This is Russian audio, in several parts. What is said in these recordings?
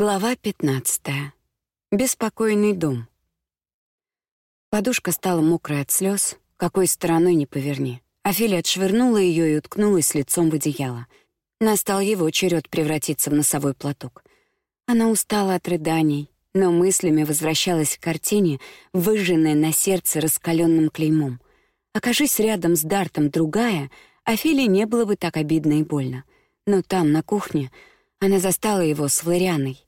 Глава 15. Беспокойный дом. Подушка стала мокрой от слез, какой стороной ни поверни. Офелия отшвырнула ее и уткнулась лицом в одеяло. Настал его черед превратиться в носовой платок. Она устала от рыданий, но мыслями возвращалась к картине, выжженной на сердце раскаленным клеймом. Окажись рядом с Дартом другая, Офелии не было бы так обидно и больно. Но там, на кухне, она застала его с Флорианой.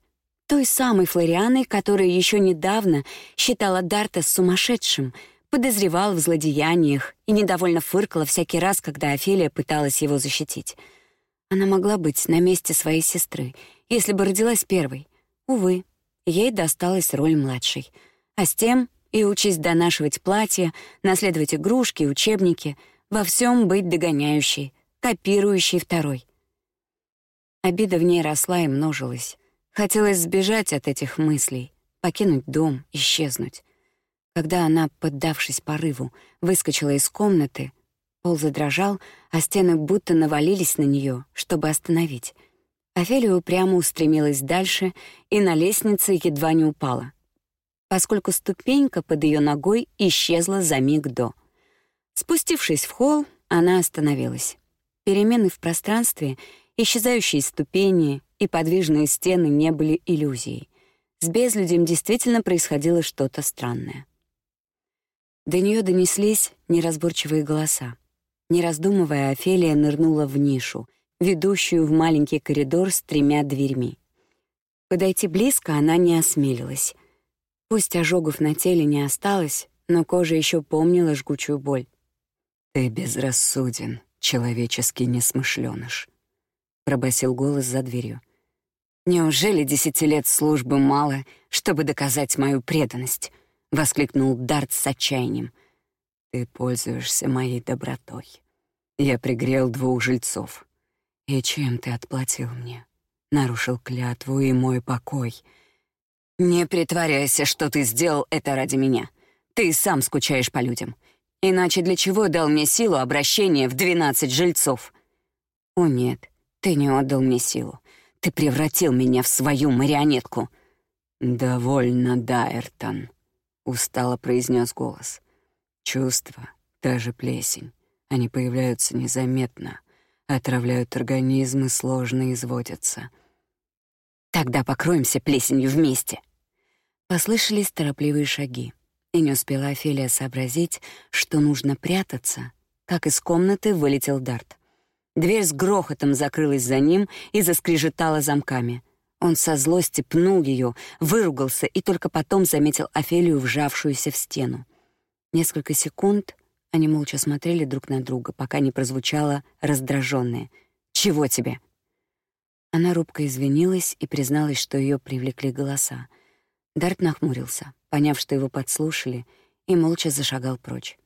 Той самой Флорианой, которая еще недавно считала Дарта сумасшедшим, подозревала в злодеяниях и недовольно фыркала всякий раз, когда Офелия пыталась его защитить. Она могла быть на месте своей сестры, если бы родилась первой. Увы, ей досталась роль младшей. А с тем и участь донашивать платья, наследовать игрушки, учебники, во всем быть догоняющей, копирующей второй. Обида в ней росла и множилась. Хотелось сбежать от этих мыслей, покинуть дом, исчезнуть. Когда она, поддавшись порыву, выскочила из комнаты, пол задрожал, а стены будто навалились на нее, чтобы остановить. Офелия упрямо устремилась дальше и на лестнице едва не упала, поскольку ступенька под ее ногой исчезла за миг до. Спустившись в холл, она остановилась. Перемены в пространстве — Исчезающие ступени и подвижные стены не были иллюзией. С безлюдем действительно происходило что-то странное. До нее донеслись неразборчивые голоса. Не раздумывая, Офелия нырнула в нишу, ведущую в маленький коридор с тремя дверьми. Подойти близко она не осмелилась. Пусть ожогов на теле не осталось, но кожа еще помнила жгучую боль. «Ты безрассуден, человеческий несмышленыш», пробасил голос за дверью. Неужели десяти лет службы мало, чтобы доказать мою преданность? воскликнул Дарт с отчаянием. Ты пользуешься моей добротой. Я пригрел двух жильцов. И чем ты отплатил мне? Нарушил клятву и мой покой. Не притворяйся, что ты сделал это ради меня. Ты сам скучаешь по людям. Иначе для чего дал мне силу обращения в двенадцать жильцов? О нет, ты не отдал мне силу. Ты превратил меня в свою марионетку. Довольно, Дайртон, устало произнес голос. Чувства, даже плесень, они появляются незаметно, отравляют организм и сложно изводятся. Тогда покроемся плесенью вместе. Послышались торопливые шаги, и не успела Офелия сообразить, что нужно прятаться, как из комнаты вылетел Дарт. Дверь с грохотом закрылась за ним и заскрежетала замками. Он со злости пнул ее, выругался и только потом заметил Офелию, вжавшуюся в стену. Несколько секунд они молча смотрели друг на друга, пока не прозвучало раздраженное: "Чего тебе?" Она робко извинилась и призналась, что ее привлекли голоса. Дарт нахмурился, поняв, что его подслушали, и молча зашагал прочь.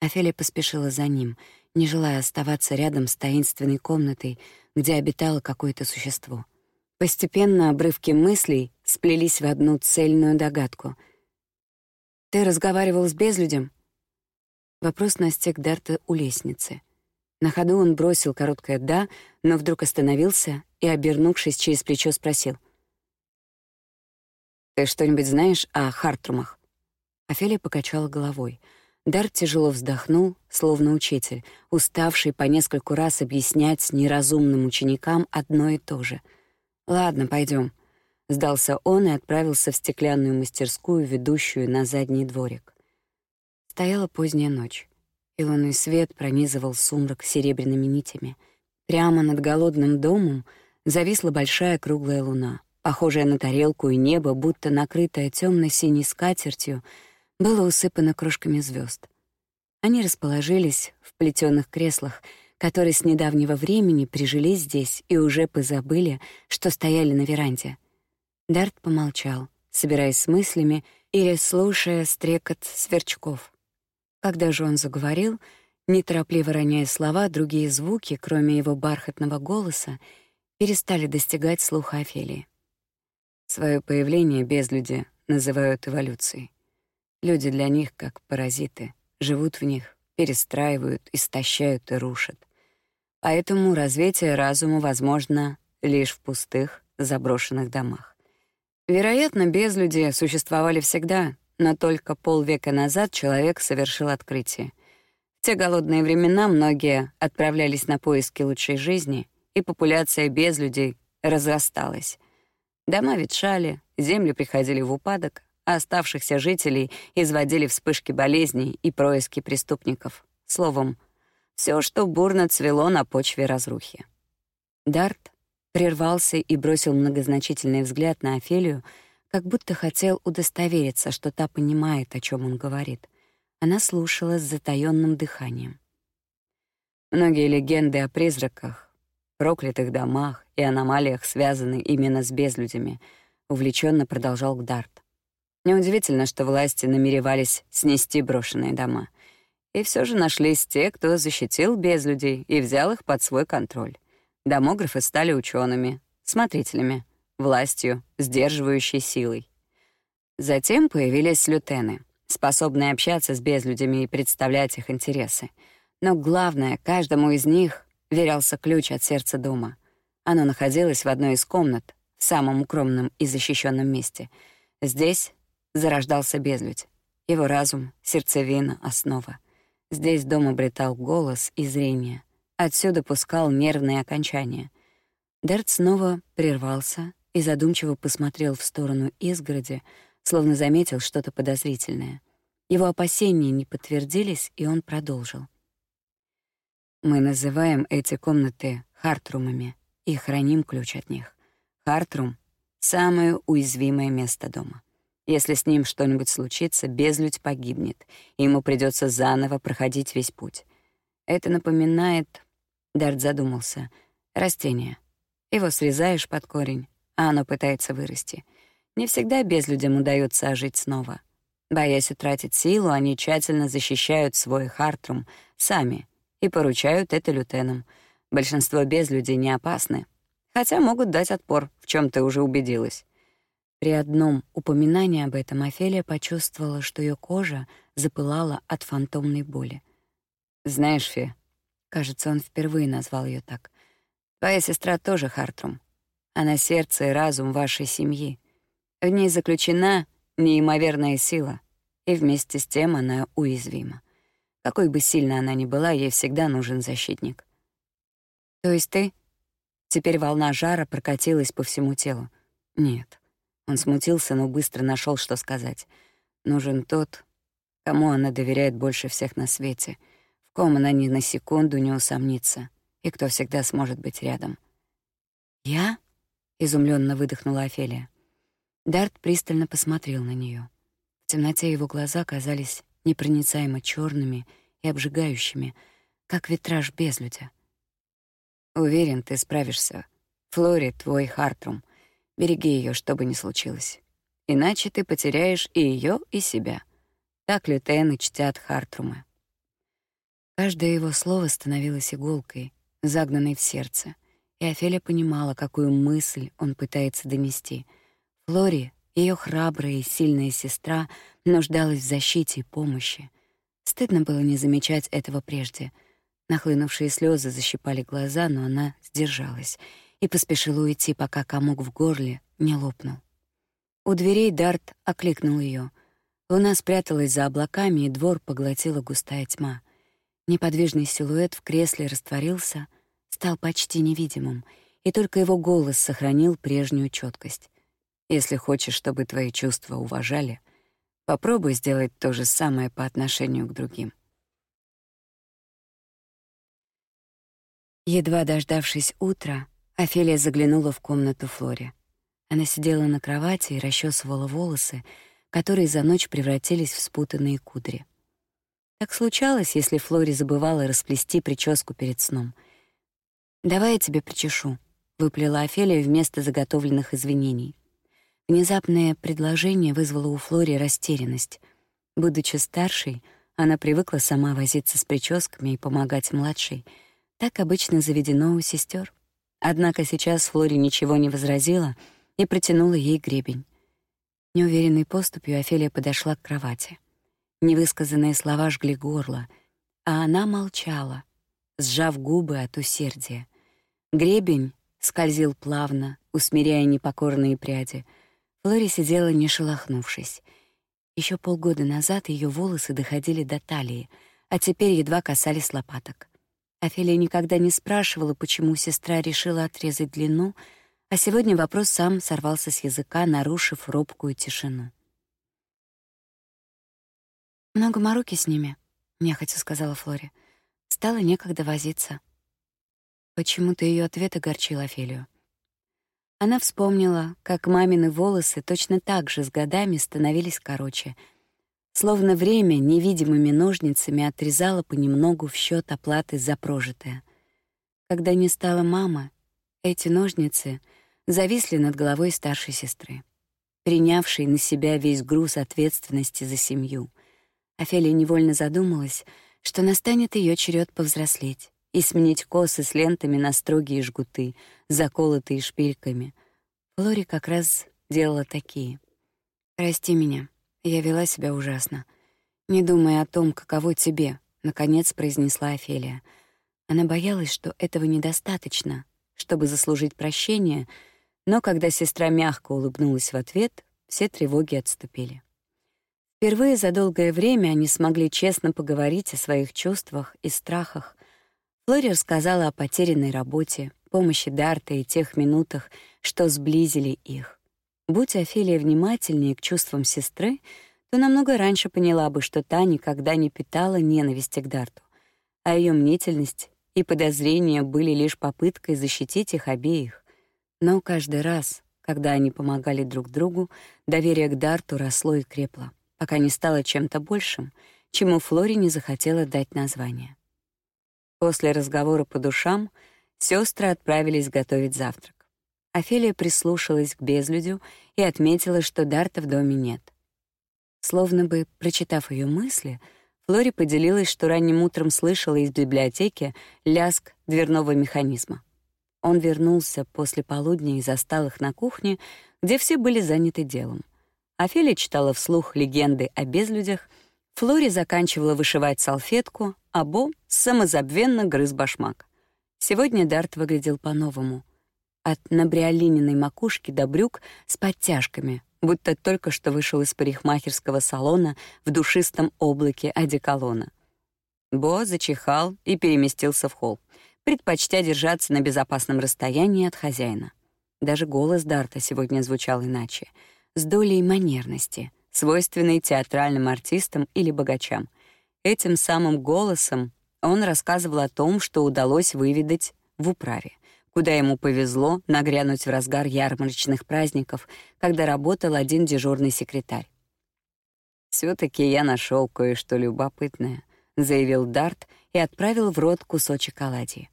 Офелия поспешила за ним, не желая оставаться рядом с таинственной комнатой, где обитало какое-то существо. Постепенно обрывки мыслей сплелись в одну цельную догадку. «Ты разговаривал с безлюдем?» Вопрос настиг Дарта у лестницы. На ходу он бросил короткое «да», но вдруг остановился и, обернувшись через плечо, спросил. «Ты что-нибудь знаешь о Хартрумах?» Офелия покачала головой — Дар тяжело вздохнул, словно учитель, уставший по нескольку раз объяснять неразумным ученикам одно и то же. «Ладно, пойдем. Сдался он и отправился в стеклянную мастерскую, ведущую на задний дворик. Стояла поздняя ночь, и лунный свет пронизывал сумрак серебряными нитями. Прямо над голодным домом зависла большая круглая луна, похожая на тарелку и небо, будто накрытая темно синей скатертью — было усыпано крошками звезд. Они расположились в плетеных креслах, которые с недавнего времени прижились здесь и уже позабыли, что стояли на веранде. Дарт помолчал, собираясь с мыслями или слушая стрекот сверчков. Когда же он заговорил, неторопливо роняя слова, другие звуки, кроме его бархатного голоса, перестали достигать слуха Офелии. Свое появление безлюди называют эволюцией. Люди для них как паразиты, живут в них, перестраивают, истощают и рушат. Поэтому развитие разума возможно лишь в пустых, заброшенных домах. Вероятно, безлюди существовали всегда, но только полвека назад человек совершил открытие. В те голодные времена многие отправлялись на поиски лучшей жизни, и популяция безлюдей разрасталась. Дома ветшали, земли приходили в упадок, оставшихся жителей изводили вспышки болезней и происки преступников. Словом, все, что бурно цвело на почве разрухи. Дарт прервался и бросил многозначительный взгляд на Офелию, как будто хотел удостовериться, что та понимает, о чем он говорит. Она слушала с затаённым дыханием. Многие легенды о призраках, проклятых домах и аномалиях связаны именно с безлюдями, увлеченно продолжал Гдарт. Неудивительно, что власти намеревались снести брошенные дома. И все же нашлись те, кто защитил безлюдей и взял их под свой контроль. Домографы стали учеными, смотрителями, властью, сдерживающей силой. Затем появились лютены, способные общаться с безлюдями и представлять их интересы. Но главное, каждому из них верялся ключ от сердца дома. Оно находилось в одной из комнат, в самом укромном и защищенном месте. Здесь зарождался безлюдь. Его разум, сердцевина, основа. Здесь дом обретал голос и зрение. Отсюда пускал нервные окончания. Дерт снова прервался и задумчиво посмотрел в сторону изгороди, словно заметил что-то подозрительное. Его опасения не подтвердились, и он продолжил. «Мы называем эти комнаты хартрумами и храним ключ от них. Хартрум — самое уязвимое место дома. Если с ним что-нибудь случится, безлюдь погибнет, и ему придется заново проходить весь путь. Это напоминает Дарт задумался. Растение. Его срезаешь под корень, а оно пытается вырасти. Не всегда безлюдям удается ожить снова. Боясь утратить силу, они тщательно защищают свой хартрум сами и поручают это лютенам. Большинство безлюдей не опасны, хотя могут дать отпор, в чем ты уже убедилась. При одном упоминании об этом Офелия почувствовала, что ее кожа запылала от фантомной боли. «Знаешь, Фе, Кажется, он впервые назвал ее так. Твоя сестра тоже Хартрум. Она сердце и разум вашей семьи. В ней заключена неимоверная сила, и вместе с тем она уязвима. Какой бы сильной она ни была, ей всегда нужен защитник. То есть ты? Теперь волна жара прокатилась по всему телу. Нет. Он смутился, но быстро нашел, что сказать. Нужен тот, кому она доверяет больше всех на свете — ком она ни на секунду не усомнится и кто всегда сможет быть рядом. «Я?» — изумленно выдохнула Офелия. Дарт пристально посмотрел на нее. В темноте его глаза казались непроницаемо черными и обжигающими, как витраж безлюдя. «Уверен, ты справишься. Флори — твой Хартрум. Береги ее, что бы ни случилось. Иначе ты потеряешь и ее, и себя. Так лютены чтят Хартрумы. Каждое его слово становилось иголкой, загнанной в сердце, и Офелия понимала, какую мысль он пытается донести. Флори, ее храбрая и сильная сестра, нуждалась в защите и помощи. Стыдно было не замечать этого прежде. Нахлынувшие слезы защипали глаза, но она сдержалась и поспешила уйти, пока комок в горле не лопнул. У дверей Дарт окликнул ее. Луна спряталась за облаками, и двор поглотила густая тьма. Неподвижный силуэт в кресле растворился, стал почти невидимым, и только его голос сохранил прежнюю четкость. Если хочешь, чтобы твои чувства уважали, попробуй сделать то же самое по отношению к другим. Едва дождавшись утра, Офелия заглянула в комнату Флори. Она сидела на кровати и расчесывала волосы, которые за ночь превратились в спутанные кудри. Так случалось, если Флори забывала расплести прическу перед сном. «Давай я тебе причешу», — выплела Офелия вместо заготовленных извинений. Внезапное предложение вызвало у Флори растерянность. Будучи старшей, она привыкла сама возиться с прическами и помогать младшей. Так обычно заведено у сестер. Однако сейчас Флори ничего не возразила и протянула ей гребень. Неуверенной поступью Офелия подошла к кровати. Невысказанные слова жгли горло, а она молчала, сжав губы от усердия. Гребень скользил плавно, усмиряя непокорные пряди. Флори сидела, не шелохнувшись. Еще полгода назад ее волосы доходили до талии, а теперь едва касались лопаток. Офелия никогда не спрашивала, почему сестра решила отрезать длину, а сегодня вопрос сам сорвался с языка, нарушив робкую тишину. «Много мороки с ними», — нехотя сказала Флори. Стало некогда возиться. Почему-то ее ответ огорчил Офелию. Она вспомнила, как мамины волосы точно так же с годами становились короче, словно время невидимыми ножницами отрезало понемногу в счет оплаты за прожитое. Когда не стала мама, эти ножницы зависли над головой старшей сестры, принявшей на себя весь груз ответственности за семью. Офелия невольно задумалась, что настанет ее черед повзрослеть и сменить косы с лентами на строгие жгуты, заколотые шпильками. Флори как раз делала такие. «Прости меня, я вела себя ужасно. Не думая о том, каково тебе», — наконец произнесла Офелия. Она боялась, что этого недостаточно, чтобы заслужить прощение, но когда сестра мягко улыбнулась в ответ, все тревоги отступили. Впервые за долгое время они смогли честно поговорить о своих чувствах и страхах, Флори рассказала о потерянной работе, помощи Дарта и тех минутах, что сблизили их. Будь Офелия внимательнее к чувствам сестры, то намного раньше поняла бы, что та никогда не питала ненависти к Дарту, а ее мнительность и подозрения были лишь попыткой защитить их обеих. Но каждый раз, когда они помогали друг другу, доверие к Дарту росло и крепло, пока не стало чем-то большим, чему Флори не захотела дать название. После разговора по душам сестры отправились готовить завтрак. Офелия прислушалась к безлюдю и отметила, что Дарта в доме нет. Словно бы прочитав ее мысли, Флори поделилась, что ранним утром слышала из библиотеки лязг дверного механизма. Он вернулся после полудня и застал их на кухне, где все были заняты делом. Офелия читала вслух легенды о безлюдях, Флори заканчивала вышивать салфетку, а Бо самозабвенно грыз башмак. Сегодня Дарт выглядел по-новому. От набриолининой макушки до брюк с подтяжками, будто только что вышел из парикмахерского салона в душистом облаке одеколона. Бо зачихал и переместился в холл, предпочтя держаться на безопасном расстоянии от хозяина. Даже голос Дарта сегодня звучал иначе, с долей манерности, свойственной театральным артистам или богачам — Этим самым голосом он рассказывал о том, что удалось выведать в управе, куда ему повезло нагрянуть в разгар ярмарочных праздников, когда работал один дежурный секретарь. все таки я нашел кое-что любопытное», — заявил Дарт и отправил в рот кусочек оладьи.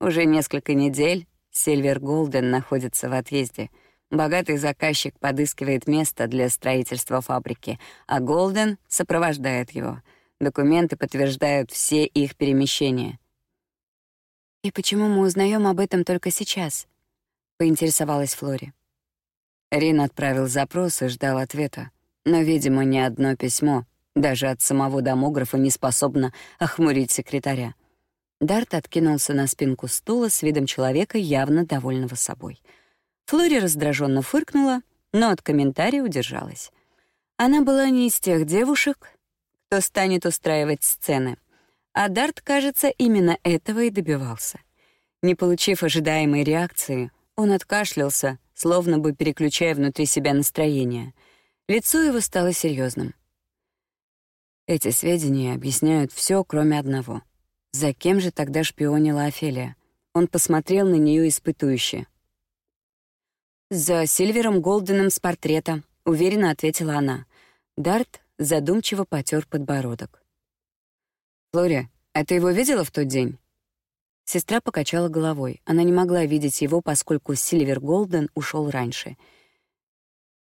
«Уже несколько недель Сильвер Голден находится в отъезде. Богатый заказчик подыскивает место для строительства фабрики, а Голден сопровождает его — Документы подтверждают все их перемещения. «И почему мы узнаем об этом только сейчас?» — поинтересовалась Флори. Рин отправил запрос и ждал ответа. Но, видимо, ни одно письмо, даже от самого домографа, не способно охмурить секретаря. Дарт откинулся на спинку стула с видом человека, явно довольного собой. Флори раздраженно фыркнула, но от комментария удержалась. Она была не из тех девушек, кто станет устраивать сцены. А Дарт, кажется, именно этого и добивался. Не получив ожидаемой реакции, он откашлялся, словно бы переключая внутри себя настроение. Лицо его стало серьезным. Эти сведения объясняют все, кроме одного. За кем же тогда шпионила Офелия? Он посмотрел на нее испытующе. «За Сильвером Голденом с портрета», — уверенно ответила она. Дарт задумчиво потер подбородок. «Флори, а ты его видела в тот день?» Сестра покачала головой. Она не могла видеть его, поскольку Сильвер Голден ушел раньше.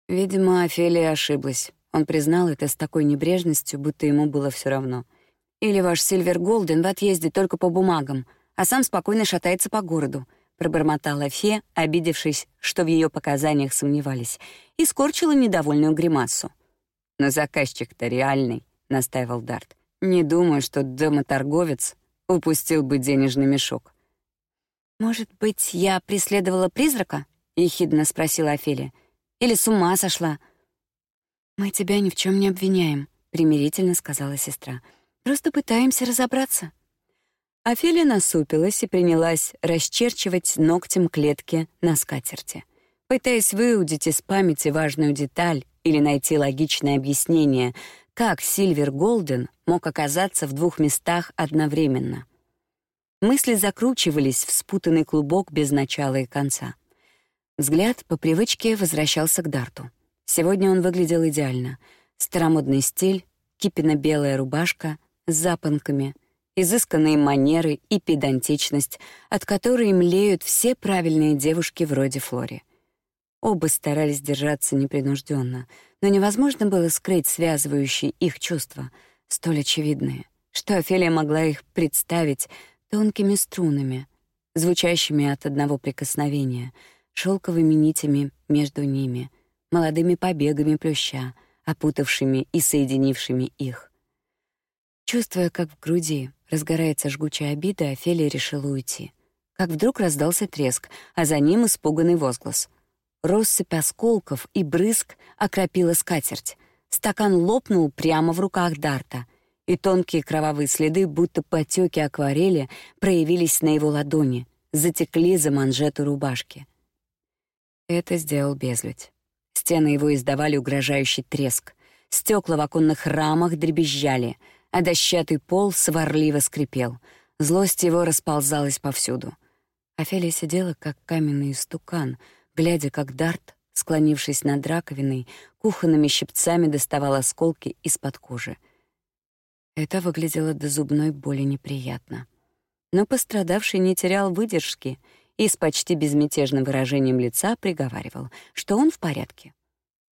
Видимо, Офелия ошиблась. Он признал это с такой небрежностью, будто ему было все равно. «Или ваш Сильвер Голден в отъезде только по бумагам, а сам спокойно шатается по городу», пробормотала Фе, обидевшись, что в ее показаниях сомневались, и скорчила недовольную гримасу. Но заказчик-то реальный, настаивал Дарт. Не думаю, что домоторговец упустил бы денежный мешок. Может быть, я преследовала призрака? ехидно спросила Офелия. Или с ума сошла?» «Мы тебя ни в чем не обвиняем», — примирительно сказала сестра. «Просто пытаемся разобраться». Офелия насупилась и принялась расчерчивать ногтем клетки на скатерти, пытаясь выудить из памяти важную деталь или найти логичное объяснение, как Сильвер Голден мог оказаться в двух местах одновременно. Мысли закручивались в спутанный клубок без начала и конца. Взгляд по привычке возвращался к Дарту. Сегодня он выглядел идеально. Старомодный стиль, кипенно-белая рубашка с запонками, изысканные манеры и педантичность, от которой млеют все правильные девушки вроде Флори. Оба старались держаться непринужденно, но невозможно было скрыть связывающие их чувства, столь очевидные, что Офелия могла их представить тонкими струнами, звучащими от одного прикосновения — шелковыми нитями между ними, молодыми побегами плюща, опутавшими и соединившими их. Чувствуя, как в груди разгорается жгучая обида, Офелия решила уйти. Как вдруг раздался треск, а за ним испуганный возглас. Россыпь осколков и брызг окропила скатерть. Стакан лопнул прямо в руках Дарта, и тонкие кровавые следы, будто потеки акварели, проявились на его ладони, затекли за манжету рубашки. Это сделал безлюдь. Стены его издавали угрожающий треск. Стекла в оконных рамах дребезжали, а дощатый пол сварливо скрипел. Злость его расползалась повсюду. Офелия сидела, как каменный истукан, глядя, как Дарт, склонившись над раковиной, кухонными щипцами доставал осколки из-под кожи. Это выглядело до зубной боли неприятно. Но пострадавший не терял выдержки — и с почти безмятежным выражением лица приговаривал, что он в порядке.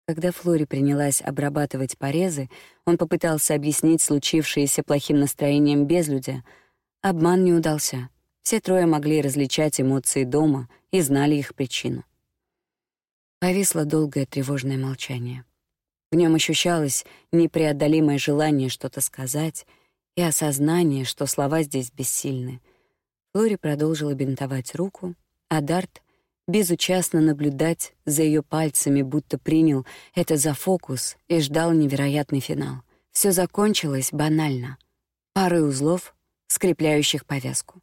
Когда Флори принялась обрабатывать порезы, он попытался объяснить случившееся плохим настроением безлюдя. Обман не удался. Все трое могли различать эмоции дома и знали их причину. Повисло долгое тревожное молчание. В нем ощущалось непреодолимое желание что-то сказать и осознание, что слова здесь бессильны — Флори продолжила бинтовать руку, а Дарт безучастно наблюдать за ее пальцами, будто принял это за фокус и ждал невероятный финал. Все закончилось банально. Парой узлов, скрепляющих повязку.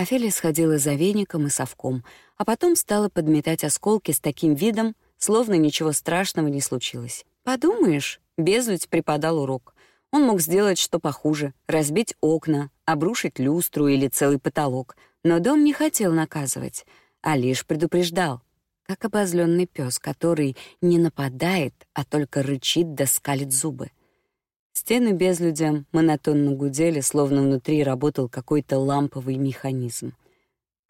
Офелия сходила за веником и совком, а потом стала подметать осколки с таким видом, словно ничего страшного не случилось. Подумаешь, безлюдь преподал урок. Он мог сделать что похуже — разбить окна, обрушить люстру или целый потолок. Но дом не хотел наказывать, а лишь предупреждал, как обозленный пес, который не нападает, а только рычит да скалит зубы. Стены безлюдям монотонно гудели, словно внутри работал какой-то ламповый механизм.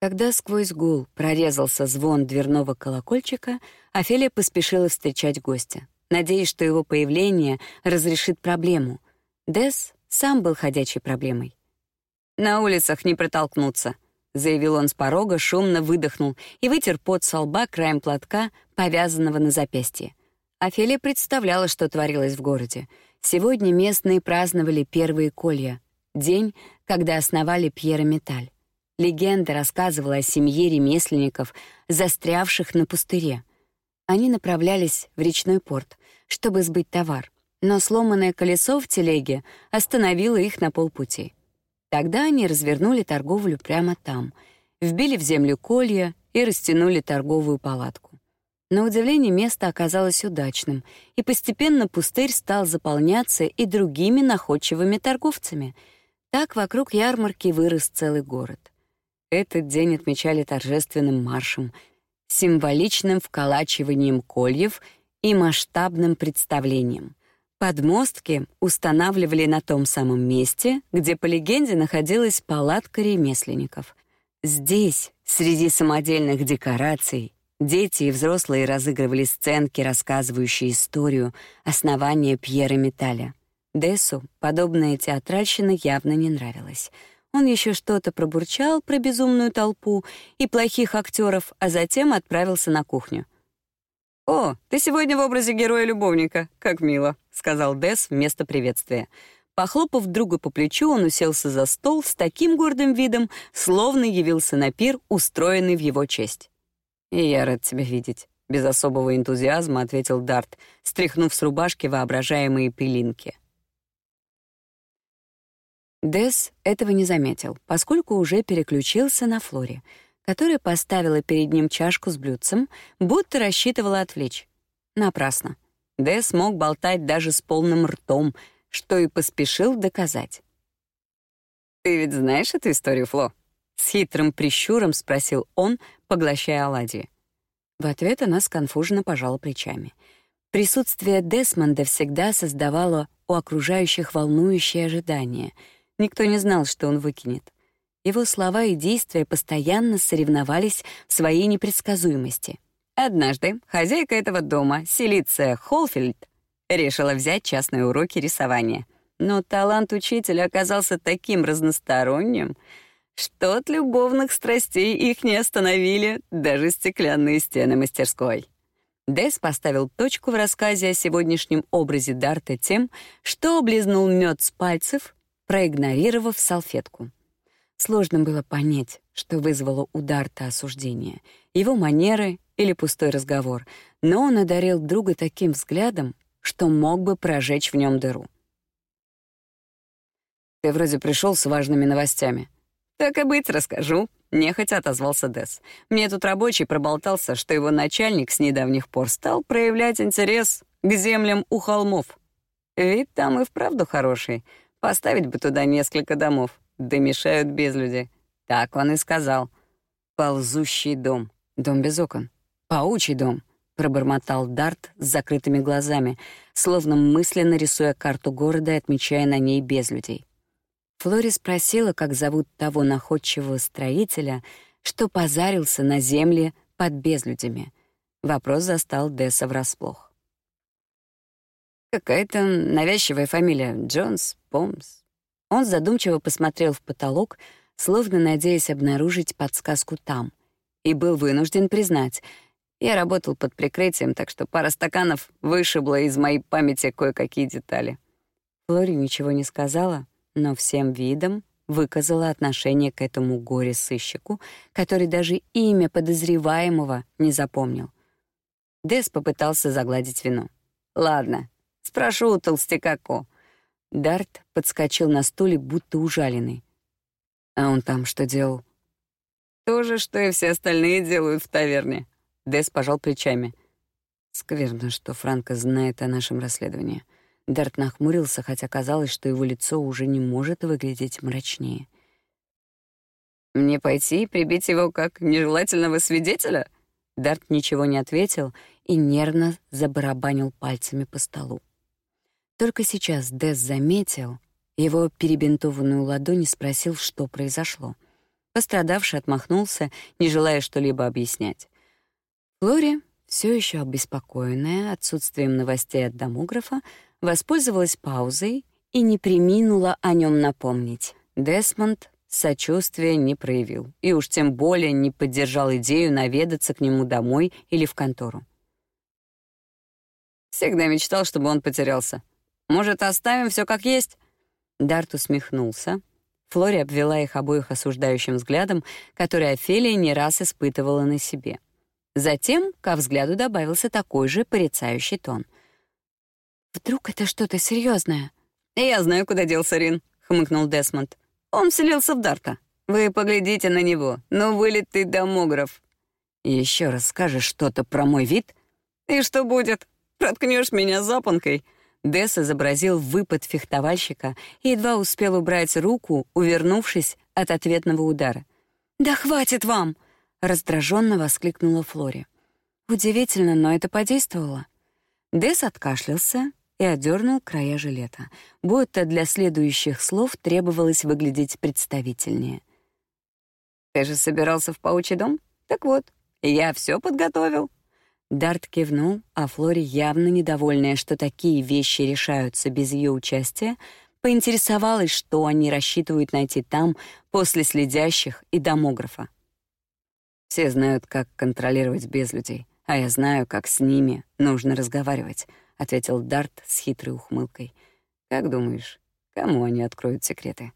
Когда сквозь гул прорезался звон дверного колокольчика, Офелия поспешила встречать гостя, надеясь, что его появление разрешит проблему — Дес сам был ходячей проблемой. «На улицах не протолкнуться», — заявил он с порога, шумно выдохнул и вытер пот со лба краем платка, повязанного на запястье. Офелия представляла, что творилось в городе. Сегодня местные праздновали первые колья, день, когда основали Пьера Металь. Легенда рассказывала о семье ремесленников, застрявших на пустыре. Они направлялись в речной порт, чтобы сбыть товар — но сломанное колесо в телеге остановило их на полпути. Тогда они развернули торговлю прямо там, вбили в землю колья и растянули торговую палатку. На удивление место оказалось удачным, и постепенно пустырь стал заполняться и другими находчивыми торговцами. Так вокруг ярмарки вырос целый город. Этот день отмечали торжественным маршем, символичным вколачиванием кольев и масштабным представлением — Подмостки устанавливали на том самом месте, где по легенде находилась палатка ремесленников. Здесь, среди самодельных декораций, дети и взрослые разыгрывали сценки, рассказывающие историю основания Пьера Металя. Десу подобная театральщина явно не нравилась. Он еще что-то пробурчал про безумную толпу и плохих актеров, а затем отправился на кухню. «О, ты сегодня в образе героя-любовника. Как мило», — сказал Дес вместо приветствия. Похлопав друга по плечу, он уселся за стол с таким гордым видом, словно явился на пир, устроенный в его честь. «И я рад тебя видеть», — без особого энтузиазма ответил Дарт, стряхнув с рубашки воображаемые пылинки. Дес этого не заметил, поскольку уже переключился на Флоре, которая поставила перед ним чашку с блюдцем, будто рассчитывала отвлечь. Напрасно. Дес мог болтать даже с полным ртом, что и поспешил доказать. «Ты ведь знаешь эту историю, Фло?» С хитрым прищуром спросил он, поглощая оладьи. В ответ она сконфуженно пожала плечами. Присутствие Десмонда всегда создавало у окружающих волнующее ожидание. Никто не знал, что он выкинет. Его слова и действия постоянно соревновались в своей непредсказуемости. Однажды хозяйка этого дома, Селиция Холфильд, решила взять частные уроки рисования. Но талант учителя оказался таким разносторонним, что от любовных страстей их не остановили даже стеклянные стены мастерской. Дэс поставил точку в рассказе о сегодняшнем образе Дарта тем, что облизнул мед с пальцев, проигнорировав салфетку. Сложно было понять, что вызвало у Дарта осуждение — его манеры или пустой разговор, но он одарил друга таким взглядом, что мог бы прожечь в нем дыру. «Ты вроде пришел с важными новостями», «Так и быть, расскажу», — нехотя отозвался Дес. «Мне тут рабочий проболтался, что его начальник с недавних пор стал проявлять интерес к землям у холмов. Вид там и вправду хороший. Поставить бы туда несколько домов. Да мешают безлюди». Так он и сказал. «Ползущий дом. Дом без окон. Паучий дом», — пробормотал Дарт с закрытыми глазами, словно мысленно рисуя карту города и отмечая на ней безлюдей. Флори спросила, как зовут того находчивого строителя, что позарился на земле под безлюдями. Вопрос застал Десса врасплох. «Какая-то навязчивая фамилия. Джонс, Помс». Он задумчиво посмотрел в потолок, словно надеясь обнаружить подсказку там, и был вынужден признать — я работал под прикрытием, так что пара стаканов вышибла из моей памяти кое-какие детали. Флори ничего не сказала, но всем видом выказала отношение к этому горе-сыщику, который даже имя подозреваемого не запомнил. Дес попытался загладить вину. «Ладно, спрошу у толстяка Ко». Дарт подскочил на стуле, будто ужаленный. «А он там что делал?» «То же, что и все остальные делают в таверне». Дес пожал плечами. «Скверно, что Франко знает о нашем расследовании. Дарт нахмурился, хотя казалось, что его лицо уже не может выглядеть мрачнее. «Мне пойти и прибить его как нежелательного свидетеля?» Дарт ничего не ответил и нервно забарабанил пальцами по столу. Только сейчас Дэс заметил его перебинтованную ладонь и спросил, что произошло. Пострадавший отмахнулся, не желая что-либо объяснять. Флори, все еще обеспокоенная отсутствием новостей от домографа, воспользовалась паузой и не преминула о нем напомнить. Десмонд сочувствия не проявил и уж тем более не поддержал идею наведаться к нему домой или в контору. Всегда мечтал, чтобы он потерялся. Может, оставим все как есть? Дарт усмехнулся. Флори обвела их обоих осуждающим взглядом, который Офелия не раз испытывала на себе. Затем ко взгляду добавился такой же порицающий тон — Вдруг это что-то серьезное? «Я знаю, куда делся Рин», — хмыкнул Десмонд. «Он вселился в Дарта. Вы поглядите на него. Ну, вылитый домограф». Еще раз скажешь что-то про мой вид?» «И что будет? Проткнешь меня запонкой?» Дес изобразил выпад фехтовальщика и едва успел убрать руку, увернувшись от ответного удара. «Да хватит вам!» — раздраженно воскликнула Флори. Удивительно, но это подействовало. Дес откашлялся и одернул края жилета, будто для следующих слов требовалось выглядеть представительнее. «Ты же собирался в паучий дом? Так вот, я все подготовил». Дарт кивнул, а Флори, явно недовольная, что такие вещи решаются без ее участия, поинтересовалась, что они рассчитывают найти там после следящих и домографа. Все знают, как контролировать безлюдей, а я знаю, как с ними нужно разговаривать ответил Дарт с хитрой ухмылкой. Как думаешь, кому они откроют секреты?